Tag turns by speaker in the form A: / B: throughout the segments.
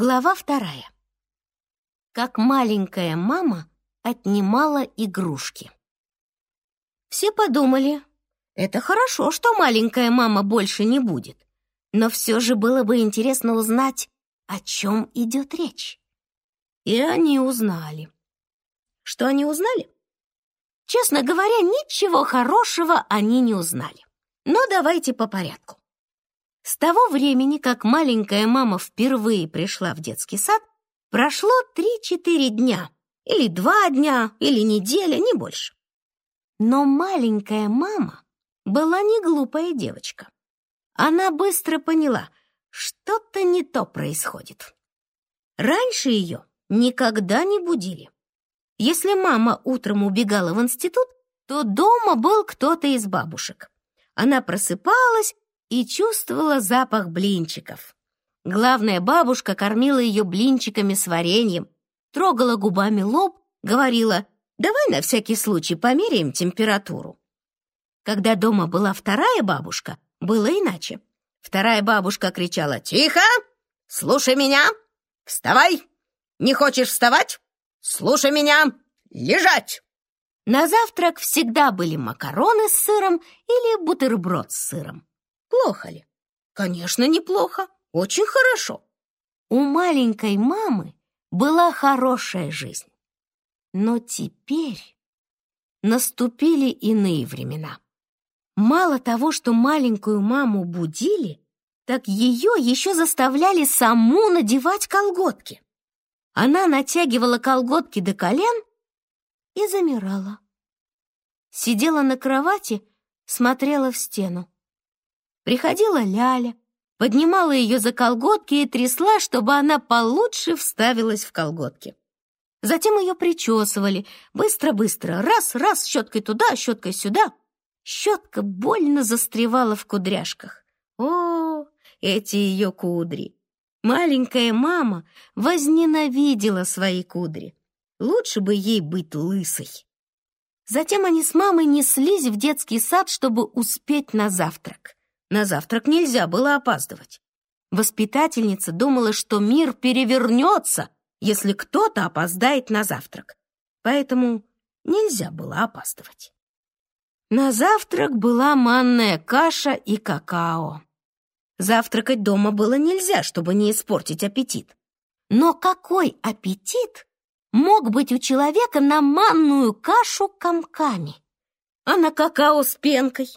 A: Глава вторая. Как маленькая мама отнимала игрушки. Все подумали, это хорошо, что маленькая мама больше не будет. Но все же было бы интересно узнать, о чем идет речь. И они узнали. Что они узнали? Честно говоря, ничего хорошего они не узнали. Но давайте по порядку. С того времени, как маленькая мама впервые пришла в детский сад, прошло 3-4 дня, или два дня, или неделя, не больше. Но маленькая мама была не глупая девочка. Она быстро поняла, что-то не то происходит. Раньше ее никогда не будили. Если мама утром убегала в институт, то дома был кто-то из бабушек. Она просыпалась и чувствовала запах блинчиков. Главная бабушка кормила ее блинчиками с вареньем, трогала губами лоб, говорила «давай на всякий случай померяем температуру». Когда дома была вторая бабушка, было иначе. Вторая бабушка кричала «Тихо! Слушай меня! Вставай! Не хочешь вставать? Слушай меня! Лежать!» На завтрак всегда были макароны с сыром или бутерброд с сыром. Плохо ли? Конечно, неплохо. Очень хорошо. У маленькой мамы была хорошая жизнь. Но теперь наступили иные времена. Мало того, что маленькую маму будили, так ее еще заставляли саму надевать колготки. Она натягивала колготки до колен и замирала. Сидела на кровати, смотрела в стену. Приходила Ляля, поднимала ее за колготки и трясла, чтобы она получше вставилась в колготки. Затем ее причесывали, быстро-быстро, раз-раз, щеткой туда, щеткой сюда. Щетка больно застревала в кудряшках. О, эти ее кудри! Маленькая мама возненавидела свои кудри. Лучше бы ей быть лысой. Затем они с мамой неслись в детский сад, чтобы успеть на завтрак. На завтрак нельзя было опаздывать. Воспитательница думала, что мир перевернется, если кто-то опоздает на завтрак. Поэтому нельзя было опаздывать. На завтрак была манная каша и какао. Завтракать дома было нельзя, чтобы не испортить аппетит. Но какой аппетит мог быть у человека на манную кашу комками, а на какао с пенкой?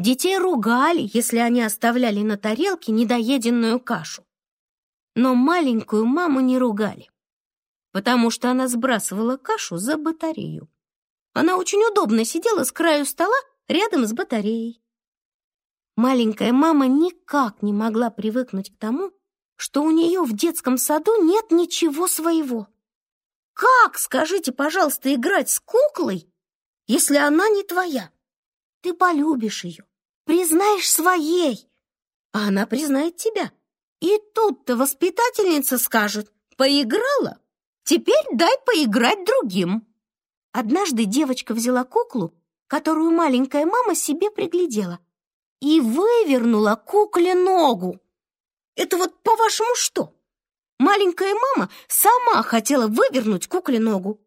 A: Детей ругали, если они оставляли на тарелке недоеденную кашу. Но маленькую маму не ругали, потому что она сбрасывала кашу за батарею. Она очень удобно сидела с краю стола рядом с батареей. Маленькая мама никак не могла привыкнуть к тому, что у нее в детском саду нет ничего своего. Как, скажите, пожалуйста, играть с куклой, если она не твоя? Ты полюбишь ее, признаешь своей, а она признает тебя. И тут-то воспитательница скажет, поиграла, теперь дай поиграть другим. Однажды девочка взяла куклу, которую маленькая мама себе приглядела, и вывернула кукле ногу. Это вот по-вашему что? Маленькая мама сама хотела вывернуть кукле ногу.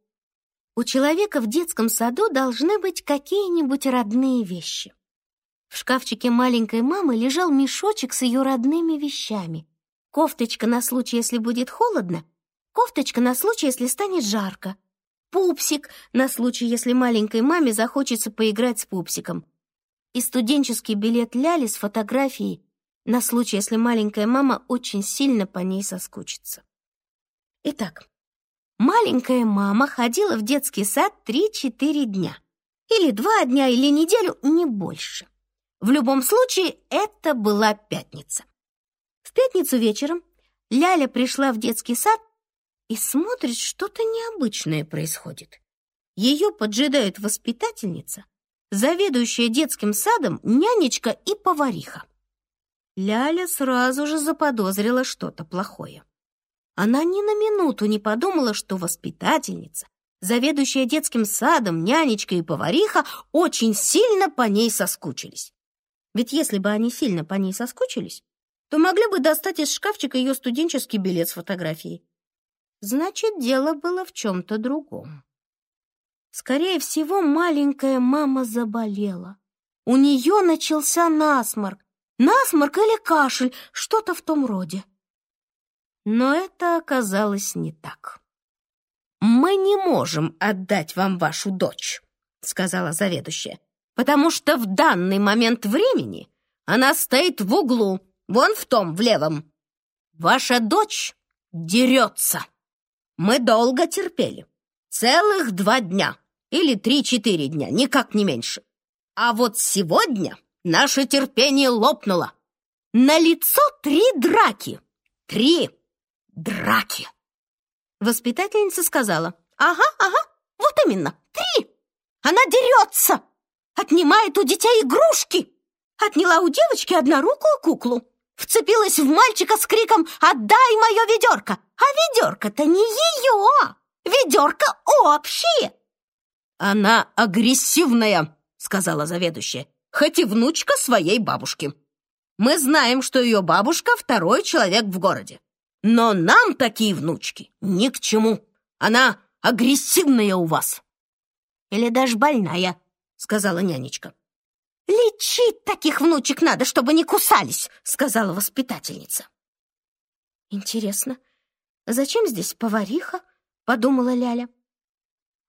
A: У человека в детском саду должны быть какие-нибудь родные вещи. В шкафчике маленькой мамы лежал мешочек с ее родными вещами. Кофточка на случай, если будет холодно, кофточка на случай, если станет жарко, пупсик на случай, если маленькой маме захочется поиграть с пупсиком, и студенческий билет Ляли с фотографией на случай, если маленькая мама очень сильно по ней соскучится. Итак, маленькая мама ходила в детский сад 3-4 дня. Или два дня, или неделю, не больше. В любом случае, это была пятница. В пятницу вечером Ляля пришла в детский сад и смотрит, что-то необычное происходит. Ее поджидает воспитательница, заведующая детским садом, нянечка и повариха. Ляля сразу же заподозрила что-то плохое. Она ни на минуту не подумала, что воспитательница, заведующая детским садом, нянечка и повариха очень сильно по ней соскучились. Ведь если бы они сильно по ней соскучились, то могли бы достать из шкафчика ее студенческий билет с фотографией. Значит, дело было в чем-то другом. Скорее всего, маленькая мама заболела. У нее начался насморк. Насморк или кашель, что-то в том роде. Но это оказалось не так. «Мы не можем отдать вам вашу дочь», — сказала заведующая, «потому что в данный момент времени она стоит в углу, вон в том, в левом. Ваша дочь дерется. Мы долго терпели. Целых два дня или три-четыре дня, никак не меньше. А вот сегодня наше терпение лопнуло. На лицо три драки. Три драки. Воспитательница сказала, ага, ага, вот именно, три. Она дерется, отнимает у детей игрушки. Отняла у девочки однорукую куклу. Вцепилась в мальчика с криком «Отдай мое ведерко!» А ведерко-то не ее! Ведерко общее! «Она агрессивная!» — сказала заведующая. «Хоть и внучка своей бабушки. Мы знаем, что ее бабушка — второй человек в городе. Но нам такие внучки ни к чему. Она агрессивная у вас». «Или даже больная», — сказала нянечка. «Лечить таких внучек надо, чтобы не кусались», — сказала воспитательница. «Интересно, зачем здесь повариха?» — подумала Ляля.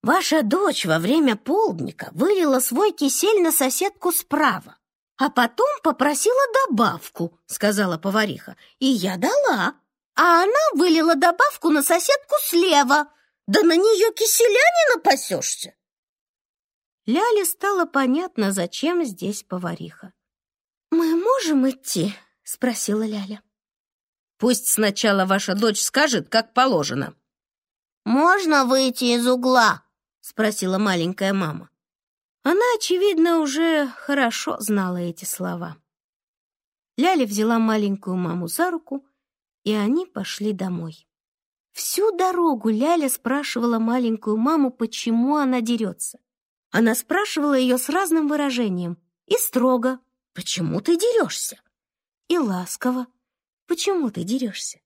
A: Ваша дочь во время полдника вылила свой кисель на соседку справа, а потом попросила добавку, сказала повариха, и я дала. А она вылила добавку на соседку слева. Да на нее киселя не напасешься. Ляле стало понятно, зачем здесь повариха. «Мы можем идти?» — спросила Ляля. «Пусть сначала ваша дочь скажет, как положено». «Можно выйти из угла?» — спросила маленькая мама. Она, очевидно, уже хорошо знала эти слова. Ляля взяла маленькую маму за руку, и они пошли домой. Всю дорогу Ляля спрашивала маленькую маму, почему она дерется. Она спрашивала ее с разным выражением. И строго «Почему ты дерешься?» И ласково «Почему ты дерешься?»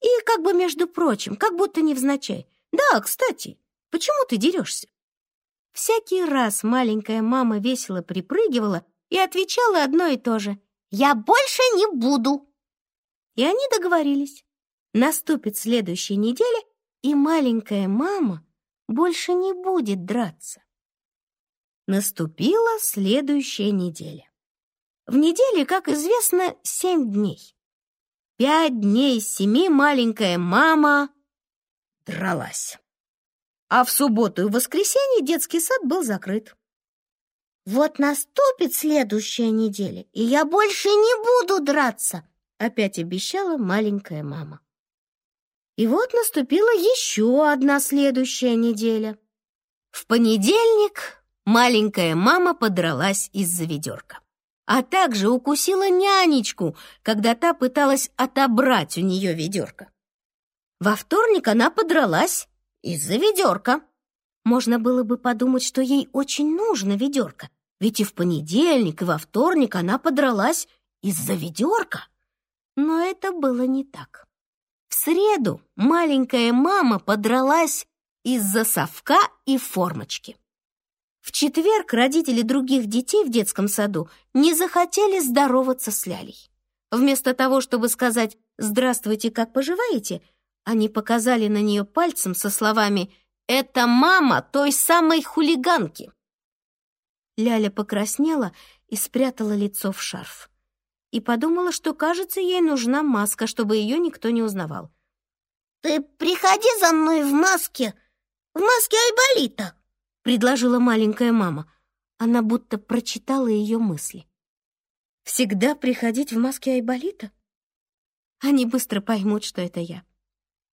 A: И как бы, между прочим, как будто невзначай. «Да, кстати, Почему ты дерешься?» Всякий раз маленькая мама весело припрыгивала и отвечала одно и то же. «Я больше не буду!» И они договорились. Наступит следующая неделя, и маленькая мама больше не будет драться. Наступила следующая неделя. В неделе, как известно, семь дней. Пять дней из семи маленькая мама дралась а в субботу и воскресенье детский сад был закрыт. «Вот наступит следующая неделя, и я больше не буду драться», опять обещала маленькая мама. И вот наступила еще одна следующая неделя. В понедельник маленькая мама подралась из-за ведерка, а также укусила нянечку, когда та пыталась отобрать у нее ведерко. Во вторник она подралась из-за ведерка. Можно было бы подумать, что ей очень нужно ведерко, ведь и в понедельник, и во вторник она подралась из-за ведерка. Но это было не так. В среду маленькая мама подралась из-за совка и формочки. В четверг родители других детей в детском саду не захотели здороваться с Лялей. Вместо того, чтобы сказать «Здравствуйте, как поживаете?», они показали на нее пальцем со словами «Это мама той самой хулиганки». Ляля покраснела и спрятала лицо в шарф. И подумала, что, кажется, ей нужна маска, чтобы ее никто не узнавал. «Ты приходи за мной в маске, в маске Айболита», — предложила маленькая мама. Она будто прочитала ее мысли. «Всегда приходить в маске Айболита?» Они быстро поймут, что это я.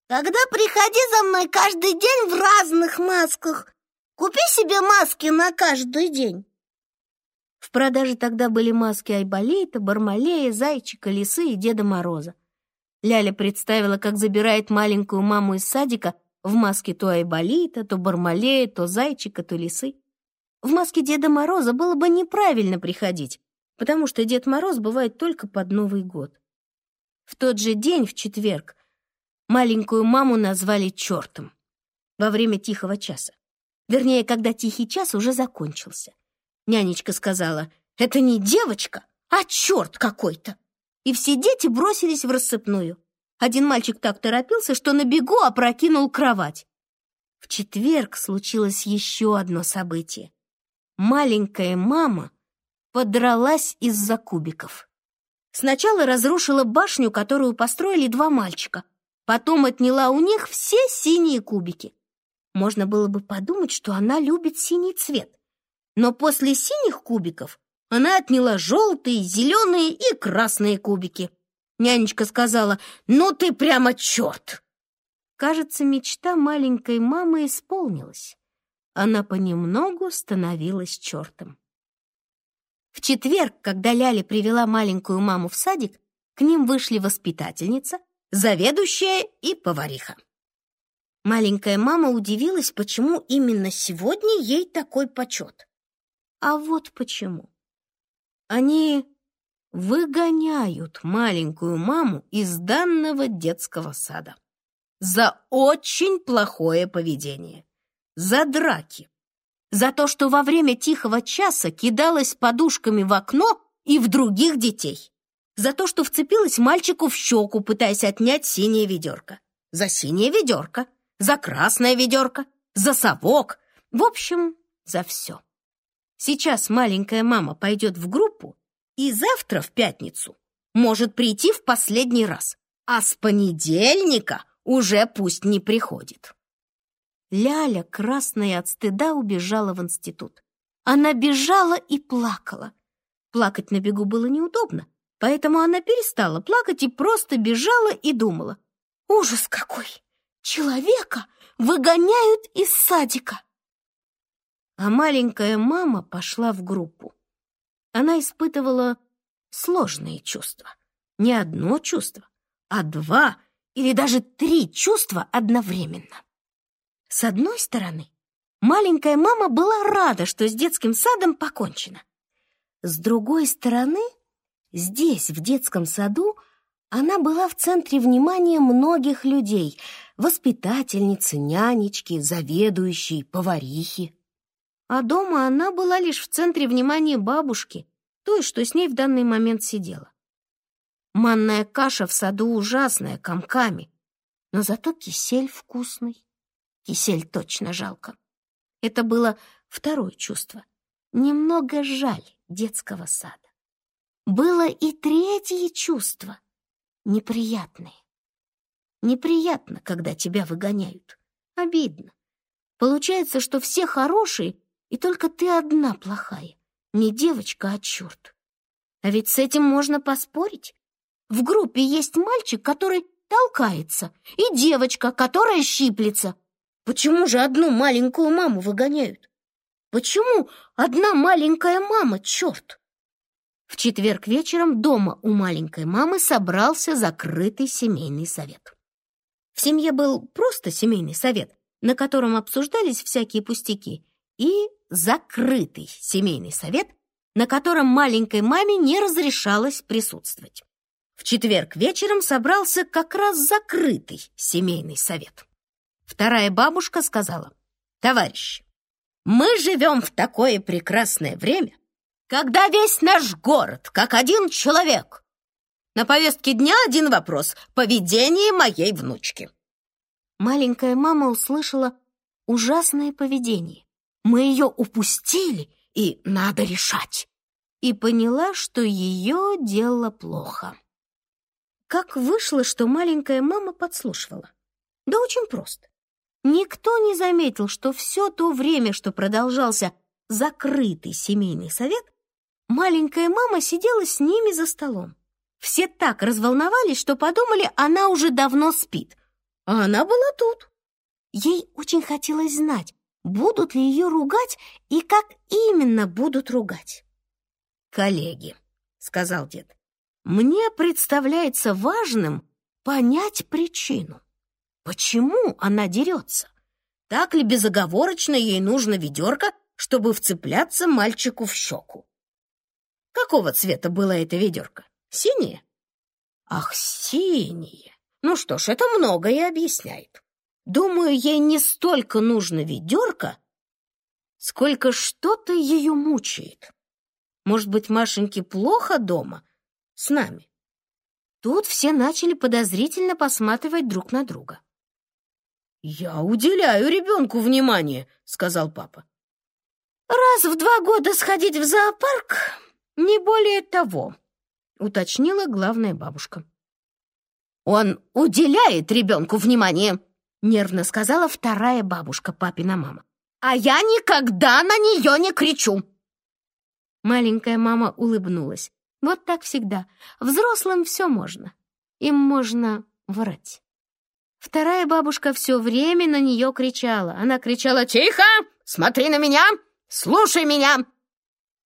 A: Тогда приходи за мной каждый день в разных масках. Купи себе маски на каждый день. В продаже тогда были маски Айболита, Бармалея, Зайчика, Лисы и Деда Мороза. Ляля представила, как забирает маленькую маму из садика в маске то Айболита, то Бармалея, то Зайчика, то Лисы. В маске Деда Мороза было бы неправильно приходить, потому что Дед Мороз бывает только под Новый год. В тот же день, в четверг, маленькую маму назвали чертом во время тихого часа. Вернее, когда тихий час уже закончился. Нянечка сказала, это не девочка, а черт какой-то. И все дети бросились в рассыпную. Один мальчик так торопился, что на бегу опрокинул кровать. В четверг случилось еще одно событие. Маленькая мама подралась из-за кубиков. Сначала разрушила башню, которую построили два мальчика. Потом отняла у них все синие кубики. Можно было бы подумать, что она любит синий цвет. Но после синих кубиков она отняла желтые, зеленые и красные кубики. Нянечка сказала, «Ну ты прямо черт!» Кажется, мечта маленькой мамы исполнилась. Она понемногу становилась чертом. В четверг, когда Ляля привела маленькую маму в садик, к ним вышли воспитательница, заведующая и повариха. Маленькая мама удивилась, почему именно сегодня ей такой почет. А вот почему. Они выгоняют маленькую маму из данного детского сада. За очень плохое поведение. За драки. За то, что во время тихого часа кидалась подушками в окно и в других детей. За то, что вцепилась мальчику в щеку, пытаясь отнять синее ведерко. За синее ведерко. За красное ведерко. За совок. В общем, за все. Сейчас маленькая мама пойдет в группу и завтра, в пятницу, может прийти в последний раз, а с понедельника уже пусть не приходит. Ляля, красная от стыда, убежала в институт. Она бежала и плакала. Плакать на бегу было неудобно, поэтому она перестала плакать и просто бежала и думала. «Ужас какой! Человека выгоняют из садика!» А маленькая мама пошла в группу она испытывала сложные чувства. Не одно чувство, а два или даже три чувства одновременно. С одной стороны, маленькая мама была рада, что с детским садом покончено. С другой стороны, здесь, в детском саду, она была в центре внимания многих людей — воспитательницы, нянечки, заведующие, поварихи а дома она была лишь в центре внимания бабушки, той, что с ней в данный момент сидела. Манная каша в саду ужасная, комками, но зато кисель вкусный. Кисель точно жалко. Это было второе чувство. Немного жаль детского сада. Было и третье чувство. Неприятное. Неприятно, когда тебя выгоняют. Обидно. Получается, что все хорошие и только ты одна плохая. Не девочка, а черт. А ведь с этим можно поспорить. В группе есть мальчик, который толкается, и девочка, которая щиплется. Почему же одну маленькую маму выгоняют? Почему одна маленькая мама, черт? В четверг вечером дома у маленькой мамы собрался закрытый семейный совет. В семье был просто семейный совет, на котором обсуждались всякие пустяки, и закрытый семейный совет, на котором маленькой маме не разрешалось присутствовать. В четверг вечером собрался как раз закрытый семейный совет. Вторая бабушка сказала, «Товарищи, мы живем в такое прекрасное время, когда весь наш город, как один человек. На повестке дня один вопрос — поведение моей внучки». Маленькая мама услышала ужасное поведение. Мы ее упустили, и надо решать. И поняла, что ее дело плохо. Как вышло, что маленькая мама подслушивала? Да очень просто. Никто не заметил, что все то время, что продолжался закрытый семейный совет, маленькая мама сидела с ними за столом. Все так разволновались, что подумали, она уже давно спит. А она была тут. Ей очень хотелось знать, будут ли ее ругать и как именно будут ругать. «Коллеги», — сказал дед, — «мне представляется важным понять причину. Почему она дерется? Так ли безоговорочно ей нужно ведерко, чтобы вцепляться мальчику в щеку? Какого цвета было это ведерко? Синее? Ах, синие! Ну что ж, это многое объясняет. Думаю, ей не столько нужно ведерко, сколько что-то ее мучает. Может быть, Машеньке плохо дома с нами? Тут все начали подозрительно посматривать друг на друга. «Я уделяю ребенку внимание», — сказал папа. «Раз в два года сходить в зоопарк, не более того», — уточнила главная бабушка. «Он уделяет ребенку внимание», — нервно сказала вторая бабушка, папина мама. «А я никогда на нее не кричу!» Маленькая мама улыбнулась. Вот так всегда. Взрослым все можно. Им можно врать. Вторая бабушка все время на нее кричала. Она кричала «Тихо! Смотри на меня! Слушай меня!»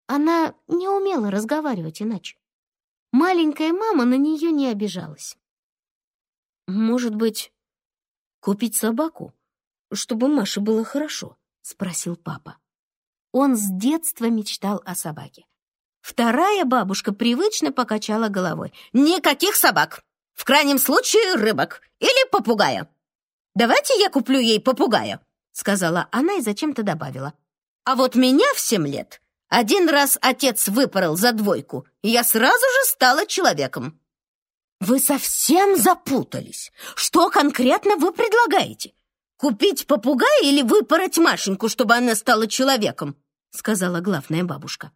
A: Она не умела разговаривать иначе. Маленькая мама на нее не обижалась. «Может быть, купить собаку, чтобы Маше было хорошо?» — спросил папа. Он с детства мечтал о собаке. Вторая бабушка привычно покачала головой. «Никаких собак! В крайнем случае рыбок или попугая. Давайте я куплю ей попугая», — сказала она и зачем-то добавила. «А вот меня в семь лет один раз отец выпорол за двойку, и я сразу же стала человеком». «Вы совсем запутались. Что конкретно вы предлагаете? Купить попугая или выпороть Машеньку, чтобы она стала человеком?» — сказала главная бабушка.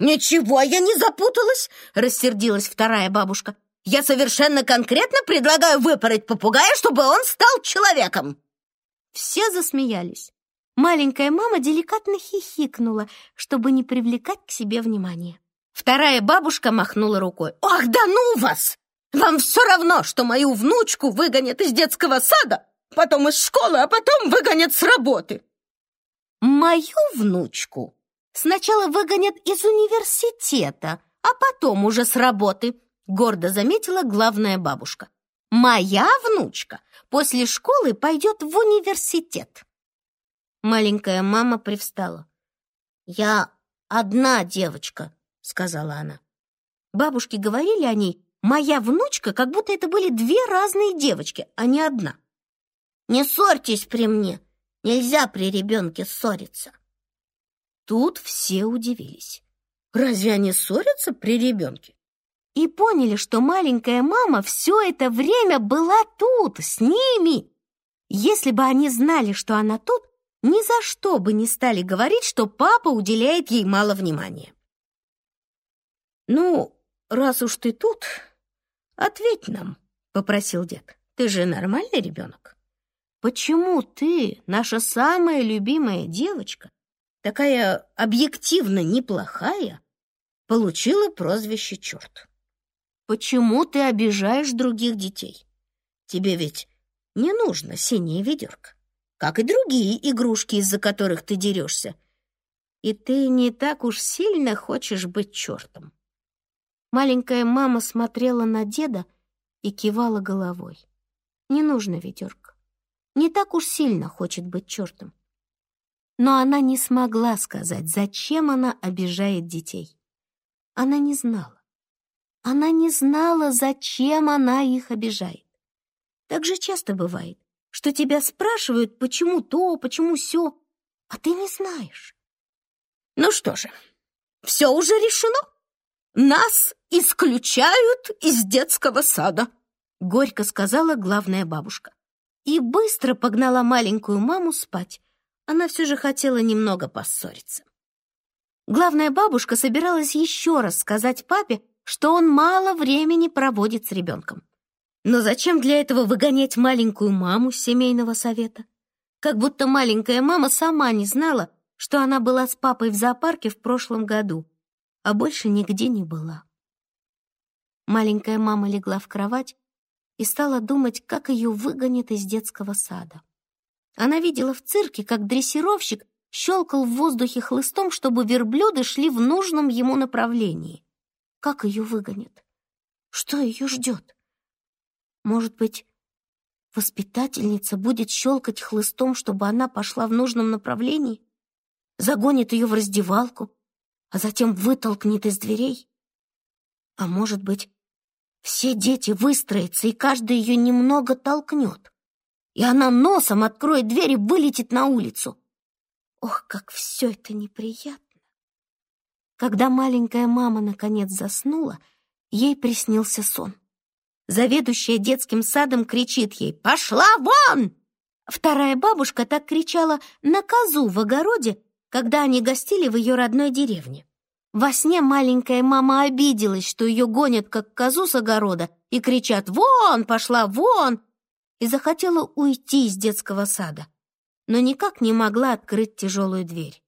A: «Ничего, я не запуталась!» — рассердилась вторая бабушка. «Я совершенно конкретно предлагаю выпороть попугая, чтобы он стал человеком!» Все засмеялись. Маленькая мама деликатно хихикнула, чтобы не привлекать к себе внимания. Вторая бабушка махнула рукой. «Ах, да ну вас! Вам все равно, что мою внучку выгонят из детского сада, потом из школы, а потом выгонят с работы!» «Мою внучку сначала выгонят из университета, а потом уже с работы», гордо заметила главная бабушка. «Моя внучка после школы пойдет в университет». Маленькая мама привстала. «Я одна девочка», — сказала она. Бабушки говорили о ней «моя внучка», как будто это были две разные девочки, а не одна. «Не ссорьтесь при мне, нельзя при ребенке ссориться». Тут все удивились. Разве они ссорятся при ребенке? И поняли, что маленькая мама все это время была тут, с ними. Если бы они знали, что она тут, ни за что бы не стали говорить, что папа уделяет ей мало внимания. «Ну, раз уж ты тут, ответь нам», — попросил дед. «Ты же нормальный ребенок? Почему ты, наша самая любимая девочка, такая объективно неплохая, получила прозвище «Черт». Почему ты обижаешь других детей? Тебе ведь не нужно синее ведерко, как и другие игрушки, из-за которых ты дерешься. И ты не так уж сильно хочешь быть чертом. Маленькая мама смотрела на деда и кивала головой. Не нужно ведерко. Не так уж сильно хочет быть чертом но она не смогла сказать, зачем она обижает детей. Она не знала. Она не знала, зачем она их обижает. Так же часто бывает, что тебя спрашивают, почему то, почему сё, а ты не знаешь. Ну что же, все уже решено. Нас исключают из детского сада, горько сказала главная бабушка. И быстро погнала маленькую маму спать, она все же хотела немного поссориться. Главная бабушка собиралась еще раз сказать папе, что он мало времени проводит с ребенком. Но зачем для этого выгонять маленькую маму с семейного совета? Как будто маленькая мама сама не знала, что она была с папой в зоопарке в прошлом году, а больше нигде не была. Маленькая мама легла в кровать и стала думать, как ее выгонят из детского сада. Она видела в цирке, как дрессировщик щелкал в воздухе хлыстом, чтобы верблюды шли в нужном ему направлении. Как ее выгонят? Что ее ждет? Может быть, воспитательница будет щелкать хлыстом, чтобы она пошла в нужном направлении? Загонит ее в раздевалку, а затем вытолкнет из дверей? А может быть, все дети выстроятся, и каждый ее немного толкнет. И она носом откроет дверь и вылетит на улицу. Ох, как все это неприятно. Когда маленькая мама наконец заснула, ей приснился сон. Заведующая детским садом кричит ей «Пошла вон!» Вторая бабушка так кричала на козу в огороде, когда они гостили в ее родной деревне. Во сне маленькая мама обиделась, что ее гонят как козу с огорода и кричат «Вон! Пошла вон!» и захотела уйти из детского сада, но никак не могла открыть тяжелую дверь.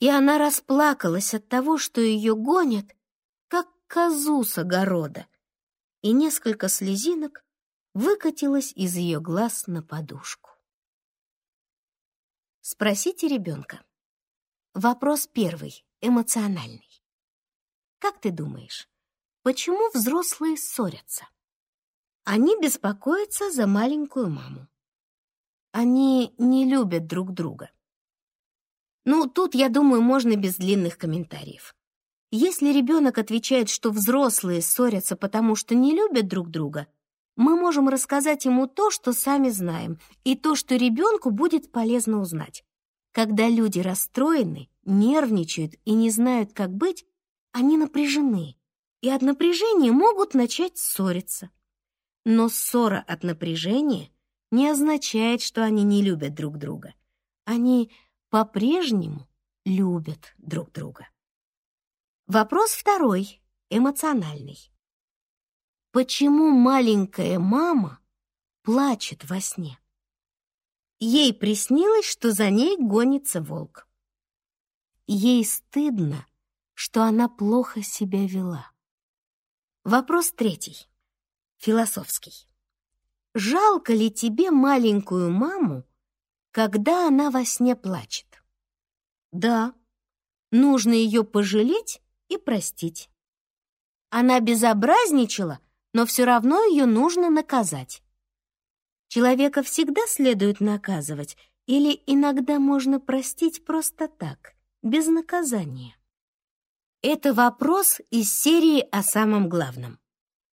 A: И она расплакалась от того, что ее гонят, как козу с огорода, и несколько слезинок выкатилось из ее глаз на подушку. Спросите ребенка. Вопрос первый эмоциональный. Как ты думаешь, почему взрослые ссорятся? Они беспокоятся за маленькую маму. Они не любят друг друга. Ну, тут, я думаю, можно без длинных комментариев. Если ребенок отвечает, что взрослые ссорятся, потому что не любят друг друга, мы можем рассказать ему то, что сами знаем, и то, что ребенку будет полезно узнать. Когда люди расстроены, нервничают и не знают, как быть, они напряжены, и от напряжения могут начать ссориться. Но ссора от напряжения не означает, что они не любят друг друга. Они по-прежнему любят друг друга. Вопрос второй, эмоциональный. Почему маленькая мама плачет во сне? Ей приснилось, что за ней гонится волк. Ей стыдно, что она плохо себя вела. Вопрос третий, философский. Жалко ли тебе маленькую маму, когда она во сне плачет? Да, нужно ее пожалеть и простить. Она безобразничала, но все равно ее нужно наказать. Человека всегда следует наказывать или иногда можно простить просто так, без наказания? Это вопрос из серии о самом главном.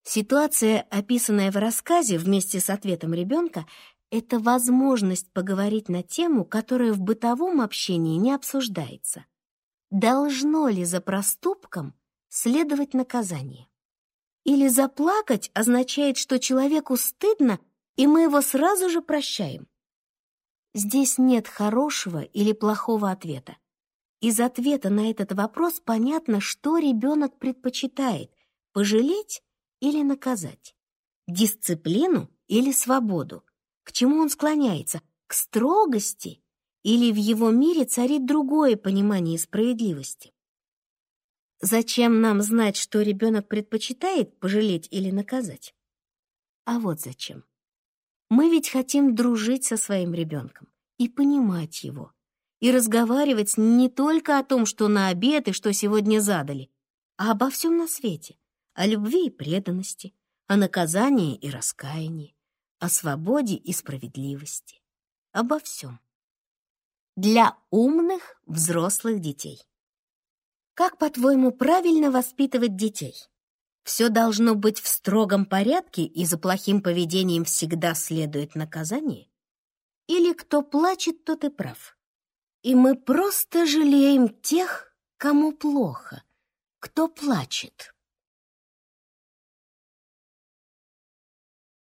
A: Ситуация, описанная в рассказе вместе с ответом ребенка, это возможность поговорить на тему, которая в бытовом общении не обсуждается. Должно ли за проступком следовать наказание? Или заплакать означает, что человеку стыдно и мы его сразу же прощаем. Здесь нет хорошего или плохого ответа. Из ответа на этот вопрос понятно, что ребенок предпочитает — пожалеть или наказать, дисциплину или свободу, к чему он склоняется, к строгости или в его мире царит другое понимание справедливости. Зачем нам знать, что ребенок предпочитает пожалеть или наказать? А вот зачем. Мы ведь хотим дружить со своим ребенком и понимать его, и разговаривать не только о том, что на обед и что сегодня задали, а обо всем на свете, о любви и преданности, о наказании и раскаянии, о свободе и справедливости, обо всем. Для умных взрослых детей. Как, по-твоему, правильно воспитывать детей? Все должно быть в строгом порядке, и за плохим поведением всегда следует наказание? Или кто плачет, тот и прав? И мы просто жалеем тех, кому плохо, кто плачет.